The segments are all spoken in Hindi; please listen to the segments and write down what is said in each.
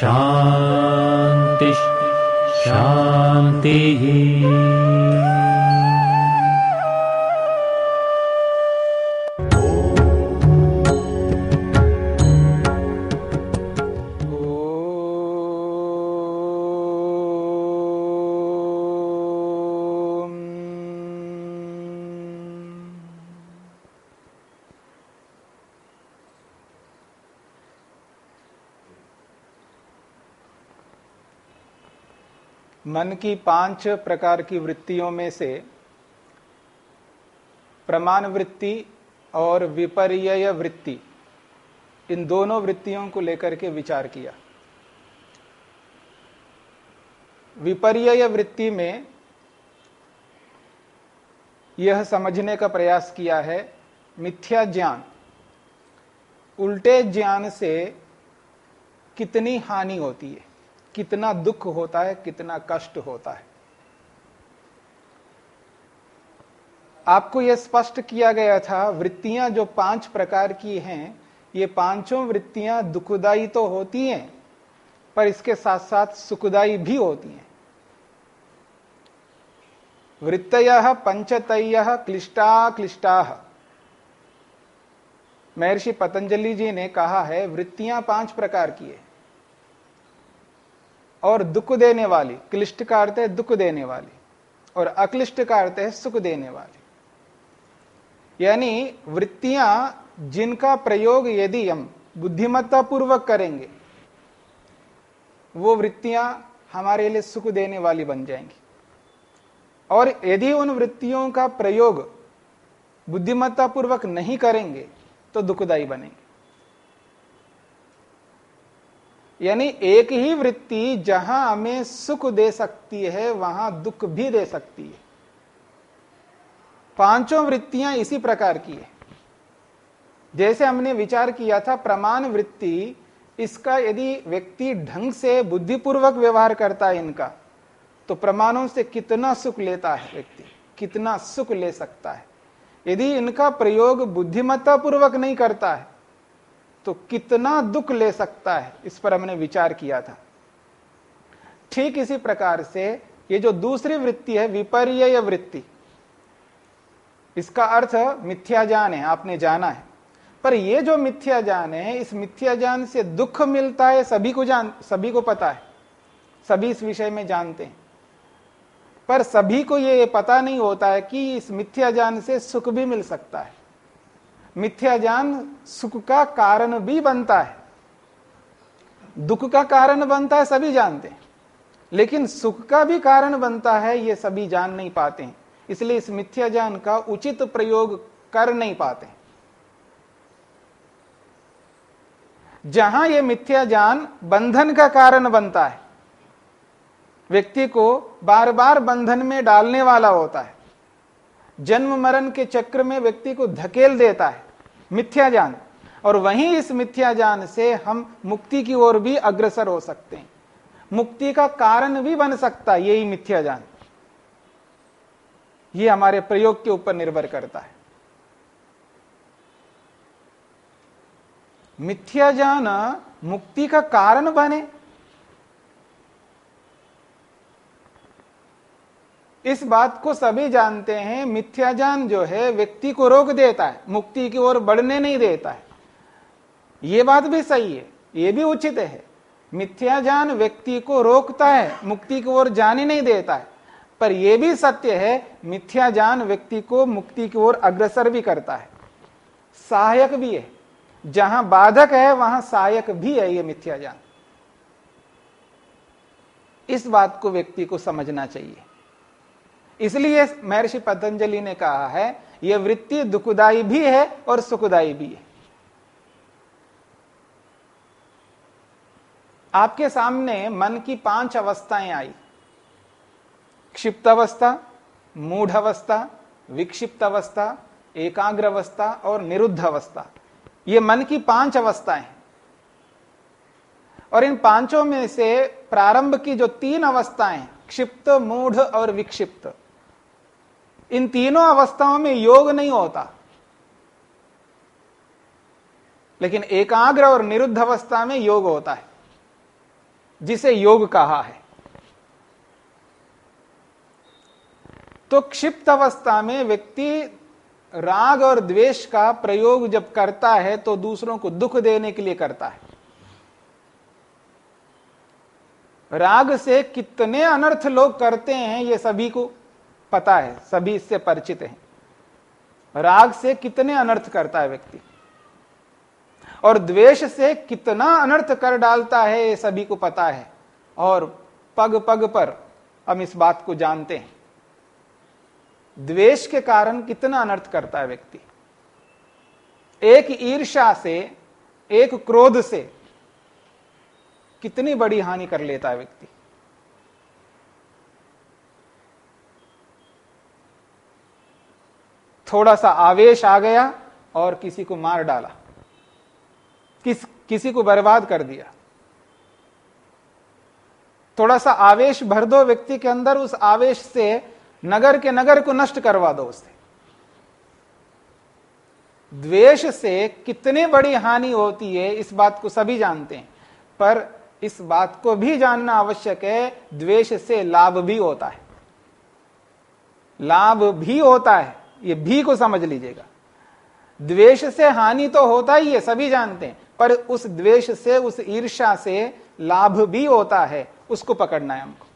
शान्तिः शान्तिः मन की पाँच प्रकार की वृत्तियों में से प्रमाण वृत्ति और विपर्य वृत्ति, इन दोनों वृत्तियों को लेकर के विचार किया। विपर्य वृत्ति में यह समझने का प्रयास किया है, मिथ्या ज्ञान। उल्टे ज्ञान से कितनी हानि होती है? कितना दुख होता है, कितना कष्ट होता है। आपको यह स्पष्ट किया गया था, वृत्तियाँ जो पाँच प्रकार की हैं, ये पाँचों वृत्तियाँ दुखदाई तो होती हैं, पर इसके साथ साथ सुखदाई भी होती हैं। वृत्तय पंचतय क्लिष्टा क्लिष्टा। महर्षि पतंजलि जी ने कहा है, वृत्तियाँ पाँच प्रकार की है। और दुख देने वाली, क्लिष्ट का अर्थ है दुख देने वाली, और अक्लिष्ट का अर्थ है सुख देने वाली। यानी वृत्तियाँ जिनका प्रयोग यदि हम बुद्धिमत्ता पूर्वक करेंगे, वो वृत्तियाँ हमारे लिए सुख देने वाली बन जाएँगी। और यदि उन वृत्तियों का प्रयोग बुद्धिमत्ता पूर्वक नहीं करेंगे तो दुखदाई बनेंगे। यानी एक ही वृत्ति जहाँ हमें सुख दे सकती है, वहाँ दुख भी दे सकती है। पाँचों वृत्तियाँ इसी प्रकार की है। जैसे हमने विचार किया था, प्रमाण वृत्ति, इसका यदि व्यक्ति ढंग से बुद्धिपूर्वक व्यवहार करता है इनका तो प्रमाणों से कितना सुख लेता है व्यक्ति, कितना सुख ले सकता है। यदि इनका प्रयोग बुद्धिमत्ता पूर्वक नहीं करता है तो कितना दुख ले सकता है? इस पर हमने विचार किया था। ठीक इसी प्रकार से ये जो दूसरी वृत्ति है विपर्य वृत्ति, इसका अर्थ मिथ्या ज्ञान है, आपने जाना है। पर ये जो मिथ्या ज्ञान है, इस मिथ्या ज्ञान से दुख मिलता है, सभी को जान, सभी को पता है। सभी इस विषय में जानते हैं। पर सभी को ये पता नहीं होता है कि इस मिथ्या ज्ञान से सुख भी मिल सकता है। मिथ्या ज्ञान सुख का कारण भी बनता है। दुख का कारण बनता है, सभी जानते हैं। लेकिन सुख का भी कारण बनता है, ये सभी जान नहीं पाते हैं। इसलिए इस मिथ्या ज्ञान का उचित प्रयोग कर नहीं पाते जहाँ यह मिथ्या ज्ञान बंधन का कारण बनता है, व्यक्ति को बार बार बंधन में डालने वाला होता है। जन्म मरण के चक्र में व्यक्ति को धकेल देता है, मिथ्या ज्ञान और वहीं इस मिथ्या ज्ञान से हम मुक्ति की ओर भी अग्रसर हो सकते हैं। मुक्ति का कारण भी बन सकता है यही मिथ्या ज्ञान ये हमारे प्रयोग के ऊपर निर्भर करता है। मिथ्या ज्ञान मुक्ति का कारण बने इस बात को सभी जानते हैं, मिथ्या ज्ञान जो है, व्यक्ति को रोक देता है, मुक्ति की ओर बढ़ने नहीं देता है। ये बात भी सही है, ये भी उचित है। मिथ्या ज्ञान व्यक्ति को रोकता है, मुक्ति की ओर जाने नहीं देता है। पर यह भी सत्य है, मिथ्या ज्ञान व्यक्ति को मुक्ति की ओर अग्रसर भी करता है। सहायक भी है। जहाँ बाधक है, वहाँ सहायक भी है ये मिथ्या ज्ञान इस बात को व्यक्ति को समझना चाहिए। इसलिए महर्षि पतंजलि ने कहा है यह वृत्ति दुखदायी भी है और सुखदायी भी है। आपके सामने मन की पाँच अवस्थाएँ आई। क्षिप्त अवस्था, मूढ़ अवस्था, विक्षिप्त अवस्था, एकाग्र अवस्था और निरुद्ध अवस्था। ये मन की पाँच अवस्थाएँ हैं। और इन पाँचों में से प्रारंभ की जो तीन अवस्थाएँ, क्षिप्त, मूढ़ और विक्षिप्त इन तीनों अवस्थाओं में योग नहीं होता। लेकिन एकाग्र और निरुद्ध अवस्था में योग होता है, जिसे योग कहा है। तो क्षिप्त अवस्था में व्यक्ति राग और द्वेष का प्रयोग जब करता है तो दूसरों को दुख देने के लिए करता है। राग से कितने अनर्थ लोग करते हैं, ये सभी को पता है, सभी इससे परिचित हैं। राग से कितने अनर्थ करता है व्यक्ति। और द्वेष से कितना अनर्थ कर डालता है, ये सभी को पता है। और पग पग पर हम इस बात को जानते हैं। द्वेष के कारण कितना अनर्थ करता है व्यक्ति। एक ईर्षा से, एक क्रोध से कितनी बड़ी हानि कर लेता है व्यक्ति। थोड़ा सा आवेश आ गया और किसी को मार डाला। किस, किसी को बर्बाद कर दिया। थोड़ा सा आवेश भर दो व्यक्ति के अंदर, उस आवेश से नगर के नगर को नष्ट करवा दो उससे द्वेष से कितनी बड़ी हानि होती है, इस बात को सभी जानते हैं। पर इस बात को भी जानना आवश्यक है, द्वेष से लाभ भी होता है। लाभ भी होता है। ये भी को समझ लीजिएगा। द्वेष से हानि तो होता ही है, सभी जानते हैं, पर उस द्वेष से, उस ईर्षा से लाभ भी होता है, उसको पकड़ना है हमको।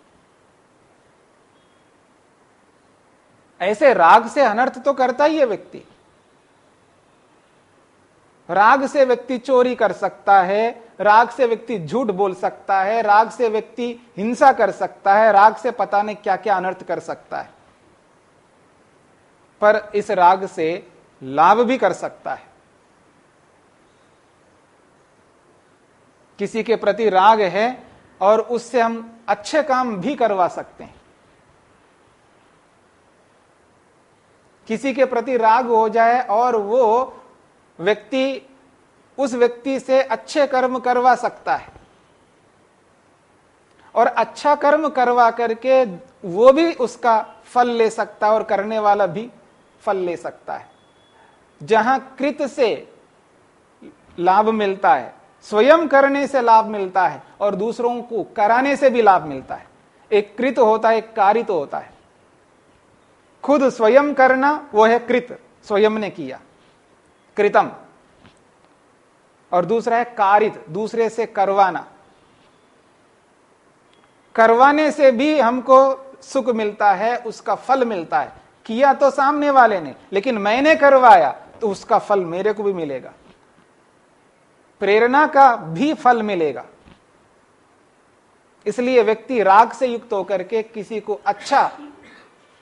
ऐसे राग से अनर्थ तो करता ही है व्यक्ति। राग से व्यक्ति चोरी कर सकता है, राग से व्यक्ति झूठ बोल सकता है, राग से व्यक्ति हिंसा कर सकता है, राग से पता नहीं क्या क्या अनर्थ कर सकता है। पर इस राग से लाभ भी कर सकता है। किसी के प्रति राग है और उससे हम अच्छे काम भी करवा सकते हैं। किसी के प्रति राग हो जाए और वो व्यक्ति उस व्यक्ति से अच्छे कर्म करवा सकता है। और अच्छा कर्म करवा करके वो भी उसका फल ले सकता है और करने वाला भी। फल ले सकता है। जहाँ कृत से लाभ मिलता है, स्वयं करने से लाभ मिलता है और दूसरों को कराने से भी लाभ मिलता है। एक कृत होता है, एक कारित तो होता है। खुद स्वयं करना वो है कृत। स्वयं ने किया। कृतम। और दूसरा है कारित। दूसरे से करवाना। करवाने से भी हमको सुख मिलता है, उसका फल मिलता है। किया तो सामने वाले ने, लेकिन मैंने करवाया तो उसका फल मेरे को भी मिलेगा। प्रेरणा का भी फल मिलेगा। इसलिए व्यक्ति राग से युक्त होकर के किसी को अच्छा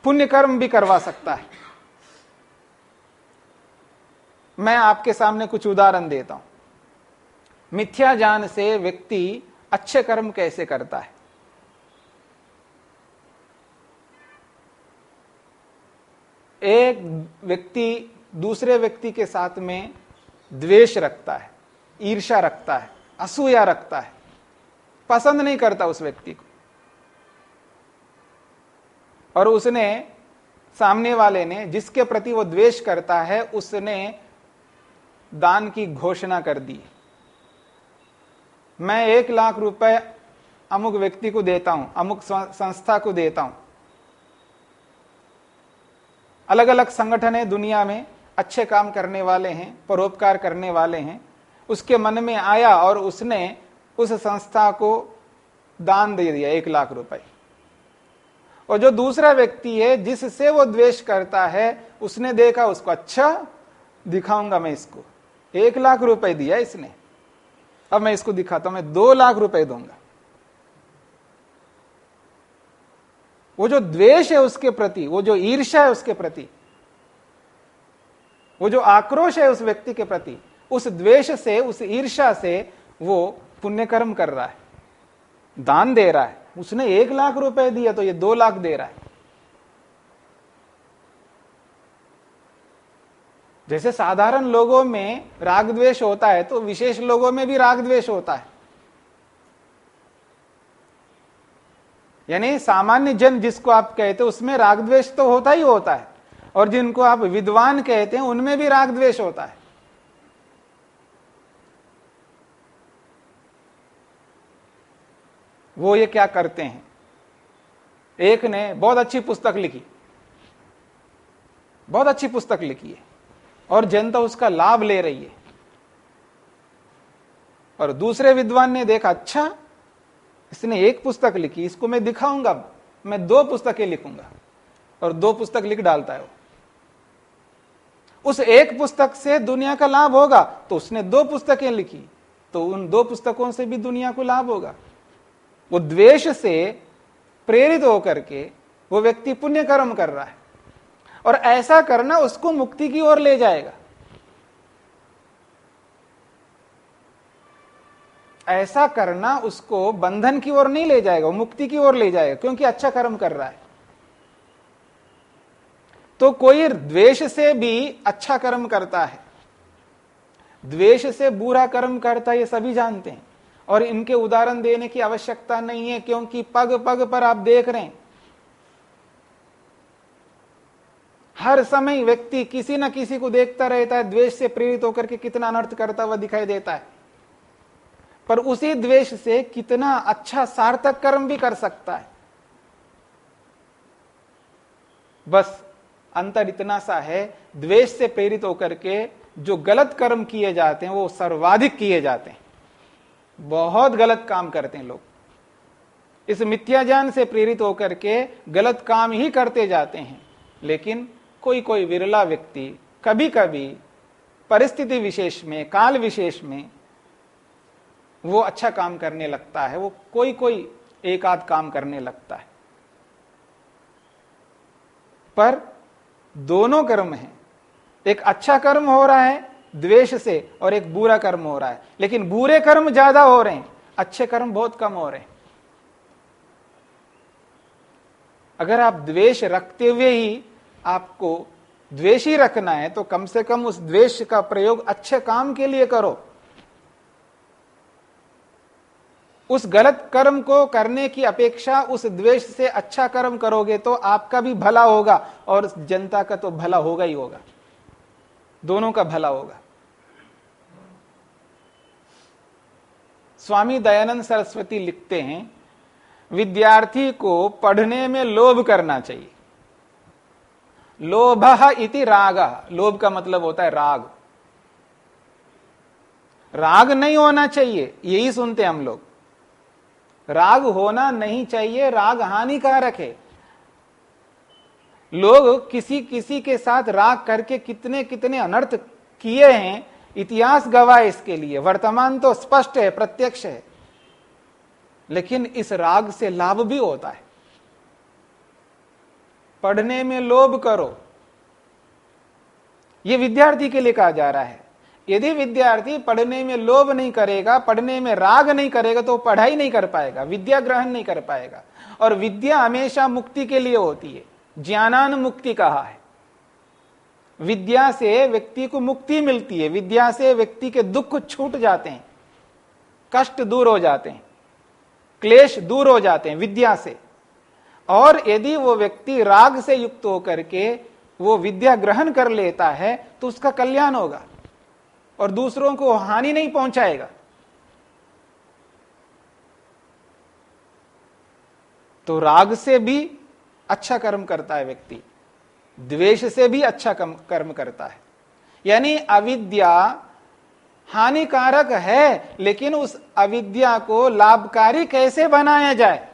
पुण्य कर्म भी करवा सकता है। मैं आपके सामने कुछ उदाहरण देता हूँ। मिथ्या ज्ञान से व्यक्ति अच्छे कर्म कैसे करता है? एक व्यक्ति दूसरे व्यक्ति के साथ में द्वेष रखता है ईर्षा रखता है, असूया रखता है, पसंद नहीं करता उस व्यक्ति को। और उसने, सामने वाले ने जिसके प्रति वो द्वेष करता है, उसने दान की घोषणा कर दी। मैं एक लाख रुपए अमुक व्यक्ति को देता हूँ, अमुक संस्था को देता हूँ अलग अलग संगठन है दुनिया में, अच्छे काम करने वाले हैं, परोपकार करने वाले हैं। उसके मन में आया और उसने उस संस्था को दान दे दिया, एक लाख रुपए। और जो दूसरा व्यक्ति है, जिससे वो द्वेष करता है, उसने देखा, उसको अच्छा दिखाऊँगा मैं इसको। एक लाख रुपए दिया इसने। अब मैं इसको दिखाता हूँ, मैं दो लाख रुपए दूँगा। वो जो द्वेष है उसके प्रति, वो जो ईर्ष्या है उसके प्रति, वो जो आक्रोश है उस व्यक्ति के प्रति, उस द्वेष से, उस ईर्ष्या से वो पुण्य कर्म कर रहा है, दान दे रहा है। उसने एक लाख रुपए दिया तो ये दो लाख दे रहा है। जैसे साधारण लोगों में राग द्वेष होता है तो विशेष लोगों में भी राग द्वेष होता है। यानी सामान्य जन जिसको आप कहते उसमें राग द्वेष तो होता ही होता है। और जिनको आप विद्वान कहते हैं, उनमें भी राग द्वेष होता है। वो ये क्या करते हैं? एक ने बहुत अच्छी पुस्तक लिखी। बहुत अच्छी पुस्तक लिखी है। और जनता उसका लाभ ले रही है। और दूसरे विद्वान ने देखा अच्छा इसने एक पुस्तक लिखी, इसको मैं दिखाऊँगा मैं दो पुस्तकें लिखूँगा और दो पुस्तक लिख डालता है वो। उस एक पुस्तक से दुनिया का लाभ होगा तो उसने दो पुस्तकें लिखी तो उन दो पुस्तकों से भी दुनिया को लाभ होगा। वो द्वेष से प्रेरित होकर के वो व्यक्ति पुण्य कर्म कर रहा है और ऐसा करना उसको मुक्ति की ओर ले जाएगा। ऐसा करना उसको बंधन की ओर नहीं ले जाएगा, वो मुक्ति की ओर ले जाएगा, क्योंकि अच्छा कर्म कर रहा है। तो कोई द्वेष से भी अच्छा कर्म करता है। द्वेष से बुरा कर्म करता है, ये सभी जानते हैं। और इनके उदाहरण देने की आवश्यकता नहीं है, क्योंकि पग पग पर आप देख रहे हैं। हर समय व्यक्ति किसी ना किसी को देखता रहता है, द्वेष से प्रेरित होकर के कितना अनर्थ करता हुआ दिखाई देता है। पर उसी द्वेष से कितना अच्छा सार्थक कर्म भी कर सकता है। बस अंतर इतना सा है, द्वेष से प्रेरित होकर के जो गलत कर्म किए जाते हैं, वो सर्वाधिक किए जाते हैं। बहुत गलत काम करते हैं लोग। इस मिथ्या ज्ञान से प्रेरित होकर के गलत काम ही करते जाते हैं। लेकिन कोई कोई विरला व्यक्ति कभी कभी परिस्थिति विशेष में, काल विशेष में वो अच्छा काम करने लगता है, वो कोई कोई एक आध काम करने लगता है। पर दोनों कर्म हैं। एक अच्छा कर्म हो रहा है, द्वेष से, और एक बुरा कर्म हो रहा है। लेकिन बुरे कर्म ज़्यादा हो रहे हैं, अच्छे कर्म बहुत कम हो रहे हैं। अगर आप द्वेष रखते हुए ही आपको द्वेष ही रखना है तो कम से कम उस द्वेष का प्रयोग अच्छे काम के लिए करो। उस गलत कर्म को करने की अपेक्षा उस द्वेष से अच्छा कर्म करोगे तो आपका भी भला होगा और जनता का तो भला होगा ही होगा। दोनों का भला होगा। स्वामी दयानंद सरस्वती लिखते हैं, विद्यार्थी को पढ़ने में लोभ करना चाहिए। लोभ इति राग। लोभ का मतलब होता है राग। राग नहीं होना चाहिए, यही सुनते हम लोग। राग होना नहीं चाहिए, राग हानिकारक है। लोग किसी किसी के साथ राग करके कितने कितने अनर्थ किए हैं, इतिहास गवाह इसके लिए। वर्तमान तो स्पष्ट है, प्रत्यक्ष है। लेकिन इस राग से लाभ भी होता है। पढ़ने में लोभ करो। यह विद्यार्थी के लिए कहा जा रहा है। यदि विद्यार्थी पढ़ने में लोभ नहीं करेगा, पढ़ने में राग नहीं करेगा तो पढ़ाई नहीं कर पाएगा, विद्या ग्रहण नहीं कर पाएगा। और विद्या हमेशा मुक्ति के लिए होती है। ज्ञानान मुक्ति कहा है। विद्या से व्यक्ति को मुक्ति मिलती है। विद्या से व्यक्ति के दुख छूट जाते हैं, कष्ट दूर हो जाते हैं, क्लेश दूर हो जाते हैं विद्या से। और यदि वो व्यक्ति राग से युक्त होकर के वो विद्या ग्रहण कर लेता है तो उसका कल्याण होगा। और दूसरों को हानि नहीं पहुंचाएगा। तो राग से भी अच्छा कर्म करता है व्यक्ति। द्वेष से भी अच्छा कर्म करता है। यानी अविद्या हानिकारक है, लेकिन उस अविद्या को लाभकारी कैसे बनाया जाए?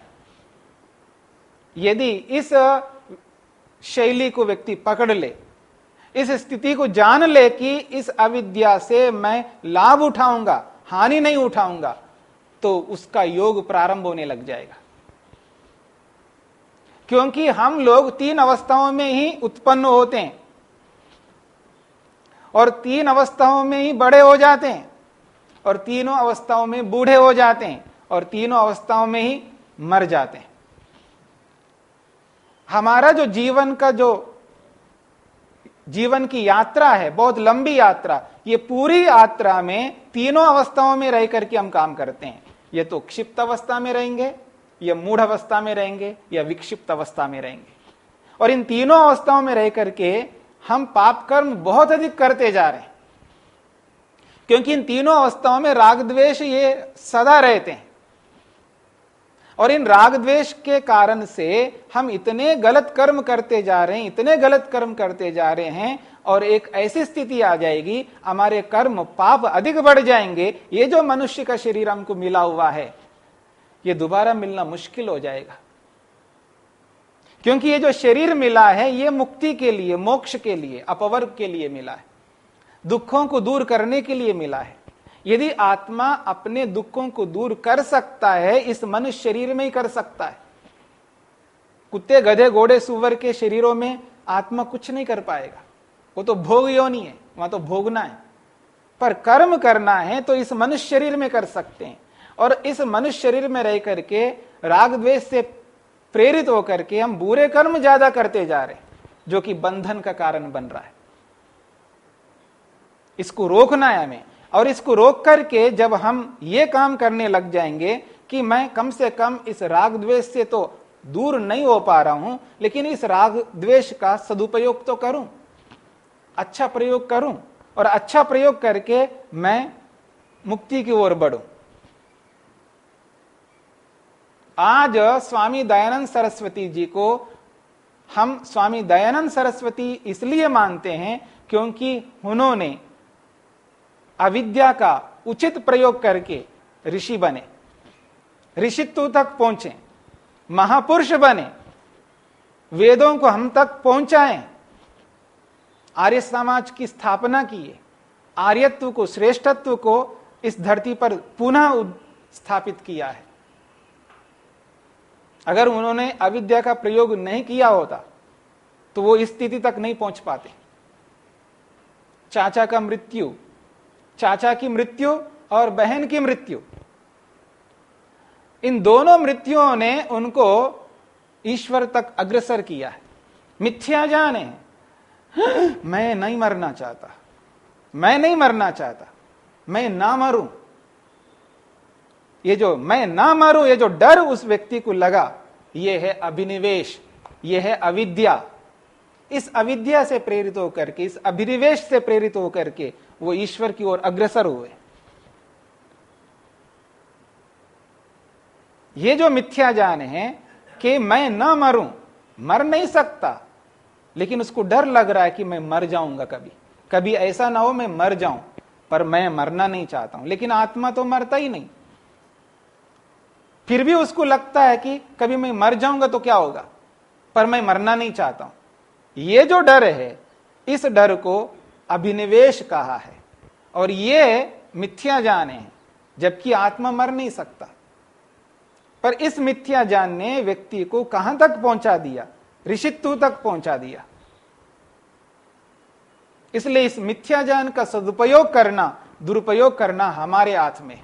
यदि इस शैली को व्यक्ति पकड़ ले इस स्थिति को जान ले कि इस अविद्या से मैं लाभ उठाऊँगा, हानि नहीं उठाऊँगा तो उसका योग प्रारंभ होने लग जाएगा। क्योंकि हम लोग तीन अवस्थाओं में ही उत्पन्न होते हैं और तीन अवस्थाओं में ही बड़े हो जाते हैं और तीनों अवस्थाओं में बूढ़े हो जाते हैं और तीनों अवस्थाओं में ही मर जाते हैं। हमारा जो जीवन का जो जीवन की यात्रा है, बहुत लंबी यात्रा। ये पूरी यात्रा में तीनों अवस्थाओं में रह करके हम काम करते हैं। ये तो क्षिप्त अवस्था में रहेंगे, या मूढ़ अवस्था में रहेंगे, या विक्षिप्त अवस्था में रहेंगे। और इन तीनों अवस्थाओं में रह करके हम पाप कर्म बहुत अधिक करते जा रहे हैं। क्योंकि इन तीनों अवस्थाओं में राग द्वेष ये सदा रहते हैं। और इन राग द्वेष के कारण से हम इतने गलत कर्म करते जा रहे हैं, इतने गलत कर्म करते जा रहे हैं और एक ऐसी स्थिति आ जाएगी, हमारे कर्म पाप अधिक बढ़ जाएँगे। ये जो मनुष्य का शरीर हमको मिला हुआ है, ये दोबारा मिलना मुश्किल हो जाएगा। क्योंकि ये जो शरीर मिला है, ये मुक्ति के लिए, मोक्ष के लिए, अपवर्ग के लिए मिला है। दुखों को दूर करने के लिए मिला है। यदि आत्मा अपने दुखों को दूर कर सकता है, इस मनुष्य शरीर में ही कर सकता है। कुत्ते, गधे, घोड़े सुवर के शरीरों में आत्मा कुछ नहीं कर पाएगा। वो तो भोग योनी है, वहाँ तो भोगना है। पर कर्म करना है तो इस मनुष्य शरीर में कर सकते हैं। और इस मनुष्य शरीर में रह करके, राग द्वेष से प्रेरित होकर के हम बुरे कर्म ज़्यादा करते जा रहे जो कि बंधन का कारण बन रहा है। इसको रोकना है हमें। और इसको रोक करके जब हम ये काम करने लग जाएँगे कि मैं कम से कम इस राग द्वेष से तो दूर नहीं हो पा रहा हूँ, लेकिन इस राग द्वेष का सदुपयोग तो करूँ अच्छा प्रयोग करूँ, और अच्छा प्रयोग करके मैं मुक्ति की ओर बढ़ू। आज स्वामी दयानंद सरस्वती जी को हम स्वामी दयानंद सरस्वती इसलिए मानते हैं क्योंकि उन्होंने अविद्या का उचित प्रयोग करके ऋषि बने। ऋषित्व तक पहुँचे। महापुरुष बने। वेदों को हम तक पहुंचाएँ। आर्य समाज की स्थापना किए। आर्यत्व को, श्रेष्ठत्व को इस धरती पर पुनः स्थापित किया है। अगर उन्होंने अविद्या का प्रयोग नहीं किया होता तो वो इस स्थिति तक नहीं पहुँच पाते। चाचा का मृत्यु चाचा की मृत्यु और बहन की मृत्यु। इन दोनों मृत्युओं ने उनको ईश्वर तक अग्रसर किया है। मिथ्या जाने, मैं नहीं मरना चाहता। मैं नहीं मरना चाहता। मैं ना मरूं। ये जो मैं ना मरूं, ये जो डर उस व्यक्ति को लगा, ये है अभिनिवेश, ये है अविद्या। इस अविद्या से प्रेरित होकर के, इस अभिनिवेश से प्रेरित होकर के वो ईश्वर की ओर अग्रसर हुए। ये जो मिथ्या जान है कि मैं ना मरूं, मर नहीं सकता, लेकिन उसको डर लग रहा है कि मैं मर जाऊँगा कभी। कभी ऐसा ना हो मैं मर जाऊँ, पर मैं मरना नहीं चाहता हूँ। लेकिन आत्मा तो मरता ही नहीं। फिर भी उसको लगता है कि कभी मैं मर जाऊँगा तो क्या होगा? पर मैं मरना नहीं चाहता हूँ। ये जो डर है, इस डर को अभिनिवेश कहा है। और ये मिथ्या जान है जबकि आत्मा मर नहीं सकता। पर इस मिथ्या जान ने व्यक्ति को कहाँ तक पहुँचा दिया? ऋषित्व तक पहुँचा दिया। इसलिए इस मिथ्या ज्ञान का सदुपयोग करना, दुरुपयोग करना हमारे हाथ में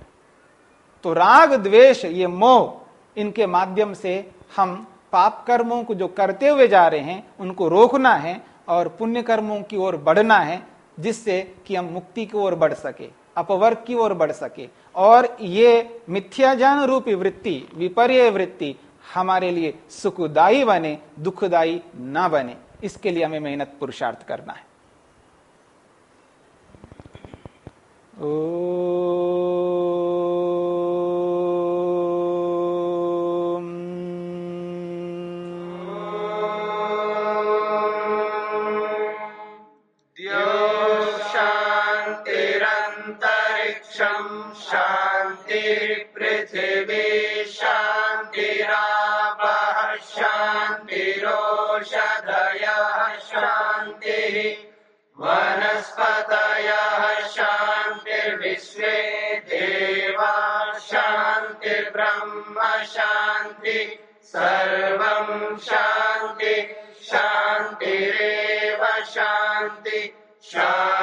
तो राग, द्वेष, ये मोह, इनके माध्यम से हम पाप कर्मों को जो करते हुए जा रहे हैं, उनको रोकना है और पुण्य कर्मों की ओर बढ़ना है, जिससे कि हम मुक्ति की ओर बढ़ सके, अपवर्ग की ओर बढ़ सके। और ये मिथ्याजान रूपी वृत्ति, विपर्य वृत्ति हमारे लिए सुखदायी बने, दुखदायी ना बने। इसके लिए हमें मेहनत पुरुषार्थ करना है। ओ शान्ति